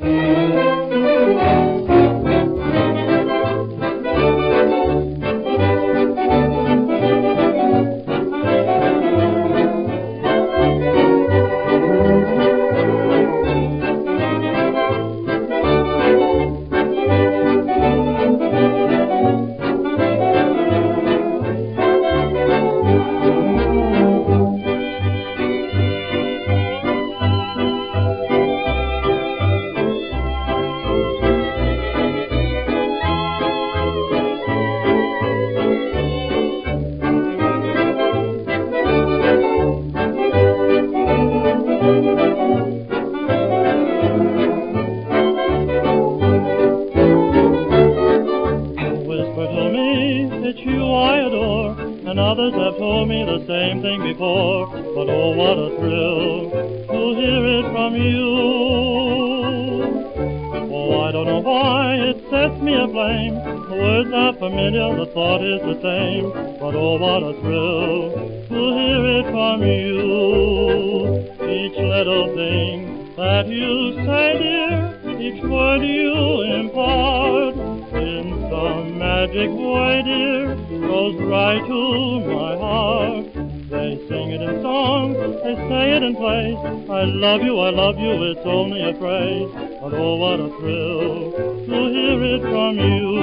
Música and others have told me the same thing before. But oh, what a thrill to hear it from you. Oh, I don't know why it sets me aflame. The words are familiar, the thought is the same. But oh, what a thrill to hear it from you. Each little thing that you say, dear, each word you magic way, dear, goes right to my heart. They sing it in song, they say it in plays. I love you, I love you, it's only a phrase. But oh, what a thrill to hear it from you.